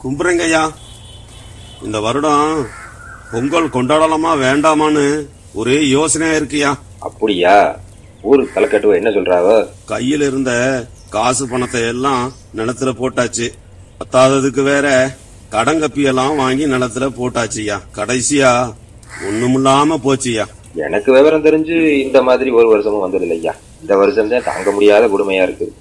கும்பிடுறேங்க ஐயா இந்த வருடம் பொங்கல் கொண்டாடலாமா வேண்டாமான்னு ஒரே யோசனையா இருக்கியா? அப்படியா? ஊரு தலைக்கட்டுவ என்ன சொல்றாவ? கையில் இருந்த காசு பணத்தை எல்லாம் நிலத்துல போட்டாச்சு. பத்தாததுக்கு வேற கடன் கப்பியெல்லாம் வாங்கி நிலத்துல போட்டாச்சுயா கடைசியா ஒண்ணுமில்லாம போச்சுயா எனக்கு விவரம் தெரிஞ்சு இந்த மாதிரி ஒரு வருஷமும் வந்தது இல்லையா இந்த வருஷம் தான் தாங்க முடியாத கொடுமையா இருக்கு.